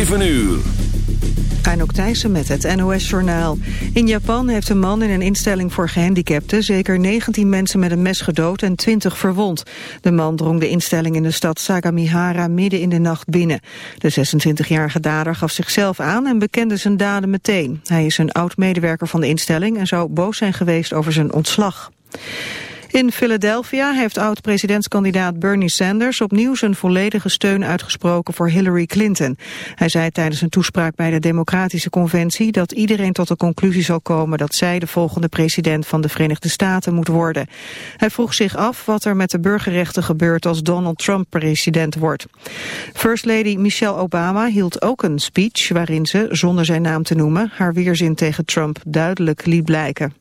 7 uur. Thijssen met het NOS-journaal. In Japan heeft een man in een instelling voor gehandicapten... zeker 19 mensen met een mes gedood en 20 verwond. De man drong de instelling in de stad Sagamihara midden in de nacht binnen. De 26-jarige dader gaf zichzelf aan en bekende zijn daden meteen. Hij is een oud-medewerker van de instelling... en zou boos zijn geweest over zijn ontslag. In Philadelphia heeft oud-presidentskandidaat Bernie Sanders opnieuw zijn volledige steun uitgesproken voor Hillary Clinton. Hij zei tijdens een toespraak bij de Democratische Conventie dat iedereen tot de conclusie zal komen dat zij de volgende president van de Verenigde Staten moet worden. Hij vroeg zich af wat er met de burgerrechten gebeurt als Donald Trump president wordt. First Lady Michelle Obama hield ook een speech waarin ze, zonder zijn naam te noemen, haar weerzin tegen Trump duidelijk liet blijken.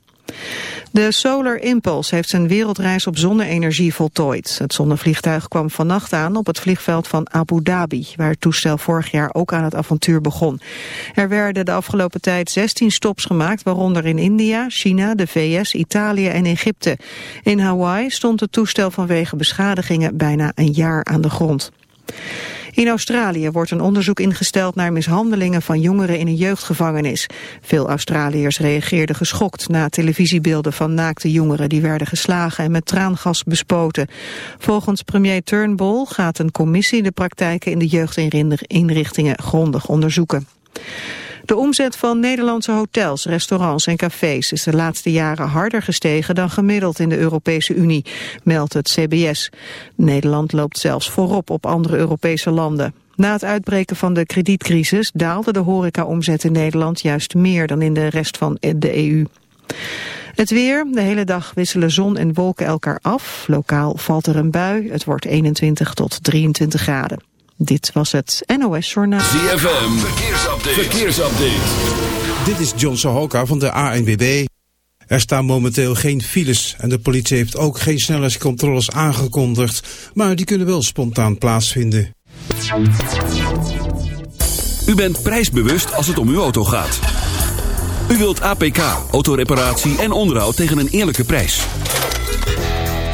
De Solar Impulse heeft zijn wereldreis op zonne-energie voltooid. Het zonnevliegtuig kwam vannacht aan op het vliegveld van Abu Dhabi... waar het toestel vorig jaar ook aan het avontuur begon. Er werden de afgelopen tijd 16 stops gemaakt... waaronder in India, China, de VS, Italië en Egypte. In Hawaii stond het toestel vanwege beschadigingen bijna een jaar aan de grond. In Australië wordt een onderzoek ingesteld naar mishandelingen van jongeren in een jeugdgevangenis. Veel Australiërs reageerden geschokt na televisiebeelden van naakte jongeren die werden geslagen en met traangas bespoten. Volgens premier Turnbull gaat een commissie de praktijken in de jeugdinrichtingen grondig onderzoeken. De omzet van Nederlandse hotels, restaurants en cafés is de laatste jaren harder gestegen dan gemiddeld in de Europese Unie, meldt het CBS. Nederland loopt zelfs voorop op andere Europese landen. Na het uitbreken van de kredietcrisis daalde de horecaomzet in Nederland juist meer dan in de rest van de EU. Het weer, de hele dag wisselen zon en wolken elkaar af. Lokaal valt er een bui, het wordt 21 tot 23 graden. Dit was het NOS Journaal. ZFM, verkeersupdate. verkeersupdate. Dit is John Sohoka van de ANWB. Er staan momenteel geen files en de politie heeft ook geen snelheidscontroles aangekondigd. Maar die kunnen wel spontaan plaatsvinden. U bent prijsbewust als het om uw auto gaat. U wilt APK, autoreparatie en onderhoud tegen een eerlijke prijs.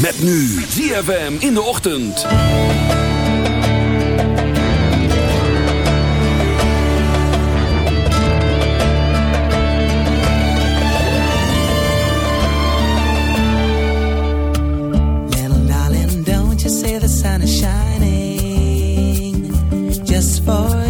Met nu ZFM in de ochtend. Little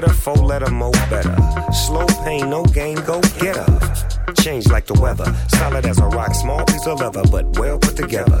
sweater, four letter, mo better. Slow pain, no gain, go get her. Change like the weather, solid as a rock, small piece of leather, but well put together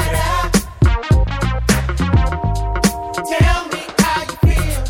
tell me i feel.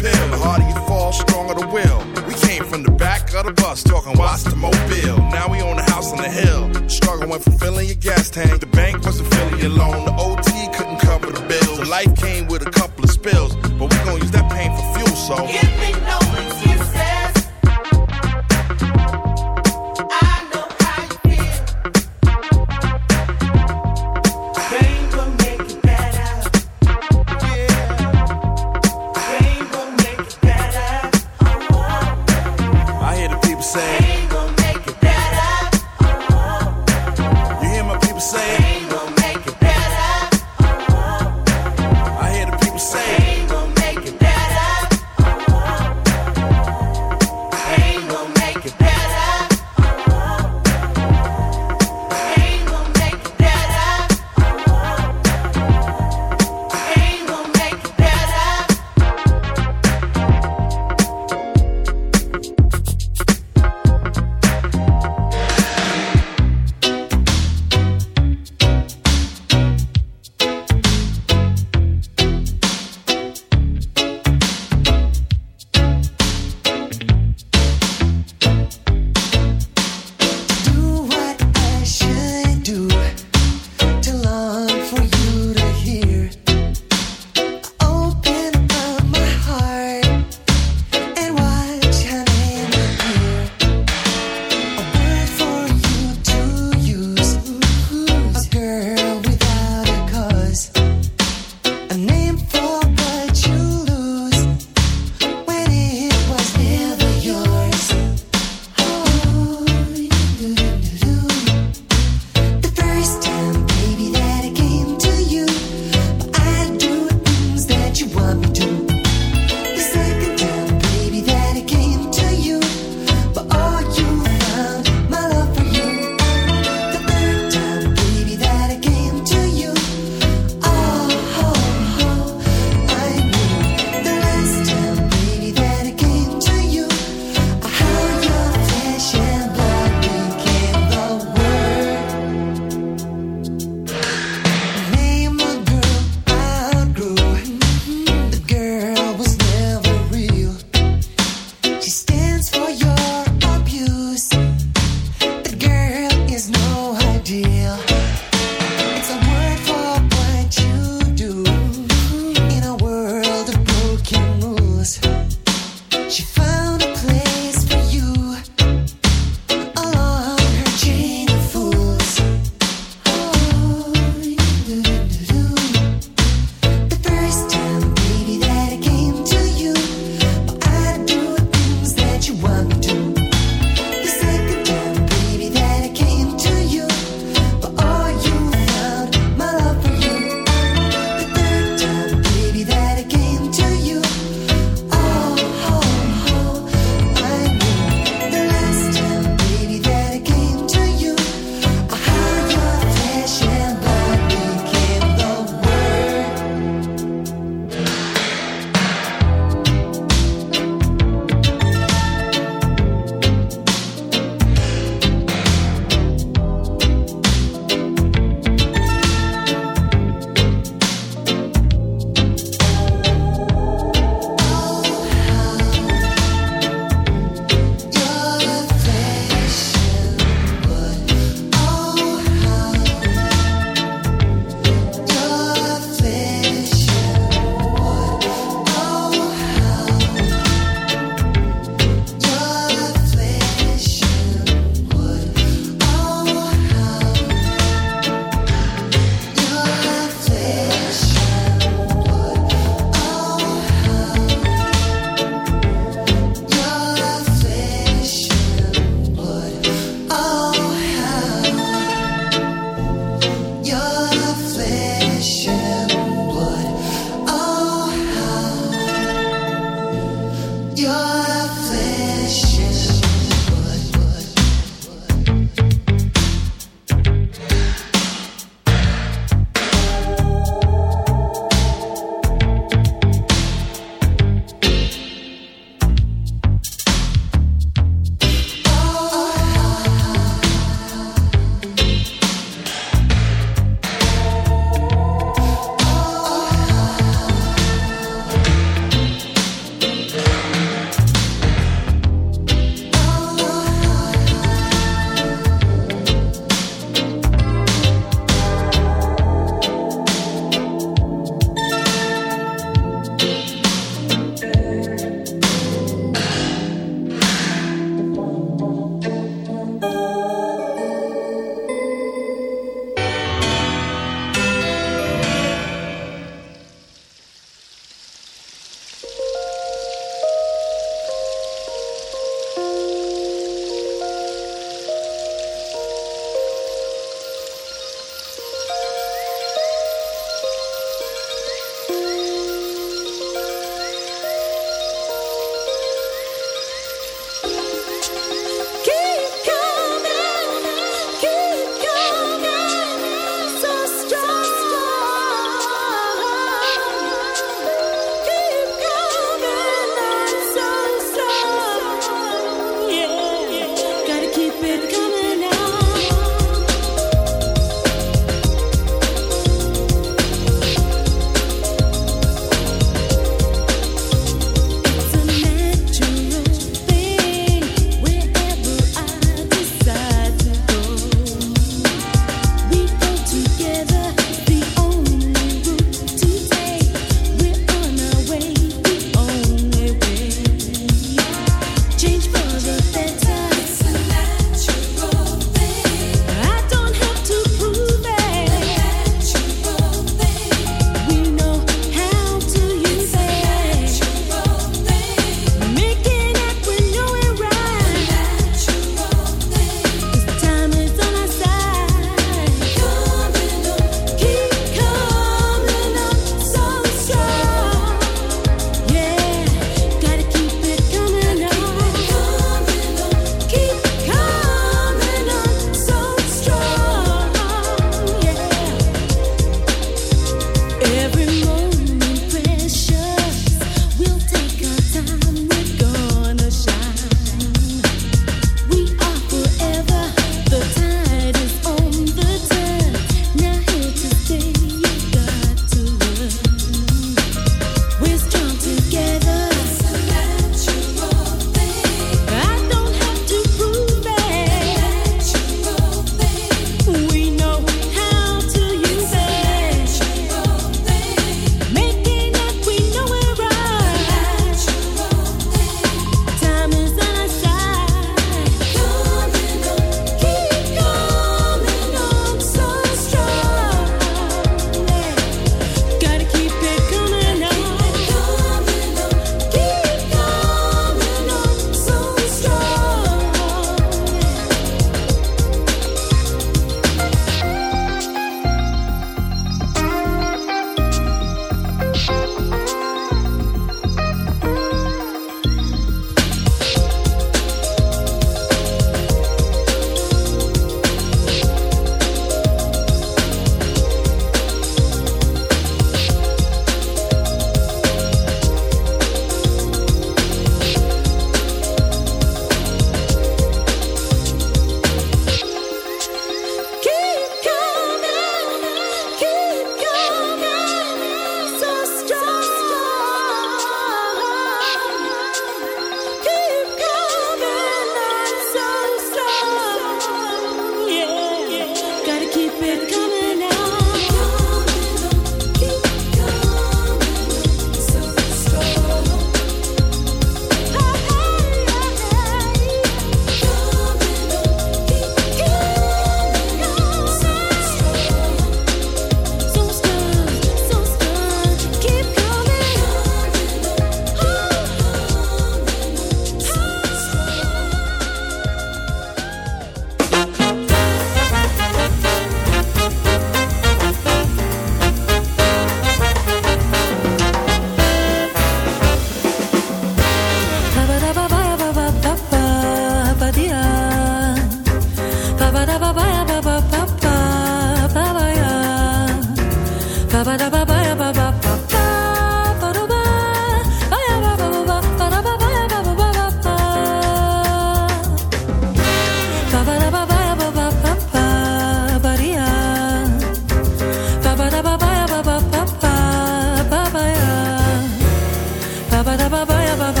I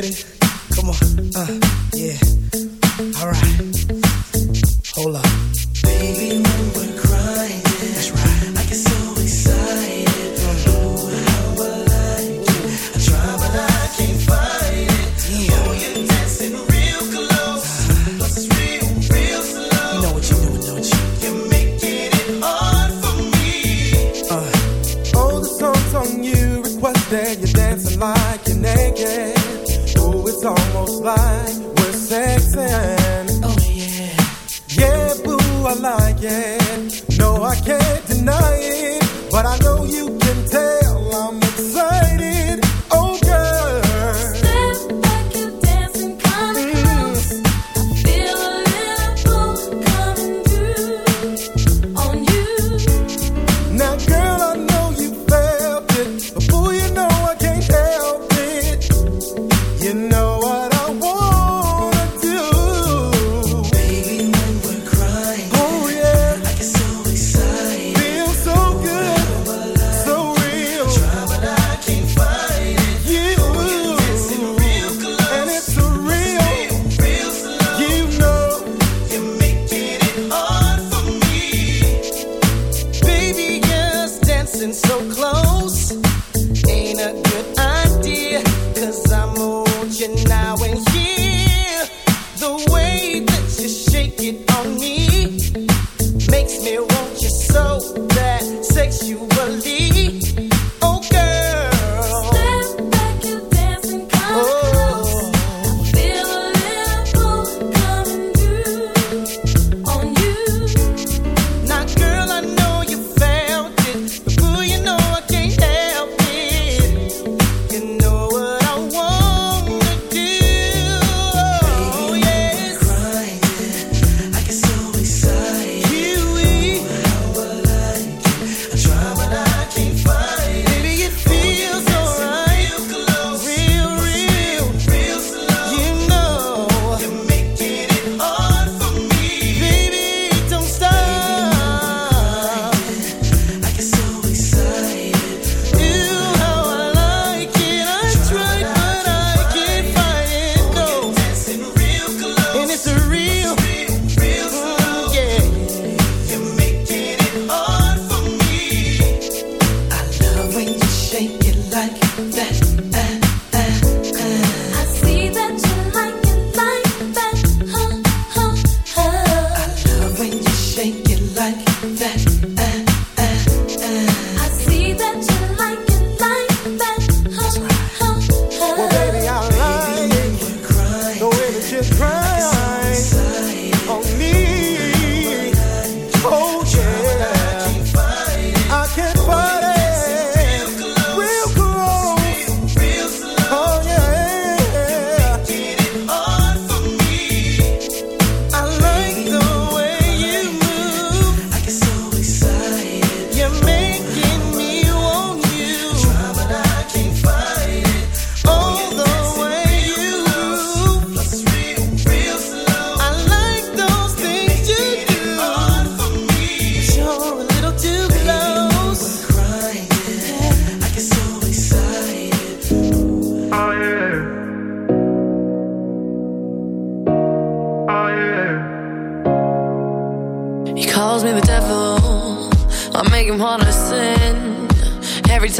get it.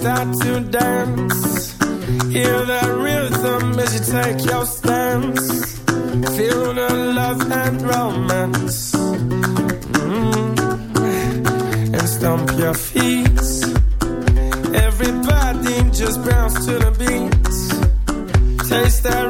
start to dance. Hear that rhythm as you take your stance. Feel the love and romance. Mm. And stomp your feet. Everybody just bounce to the beat. Taste that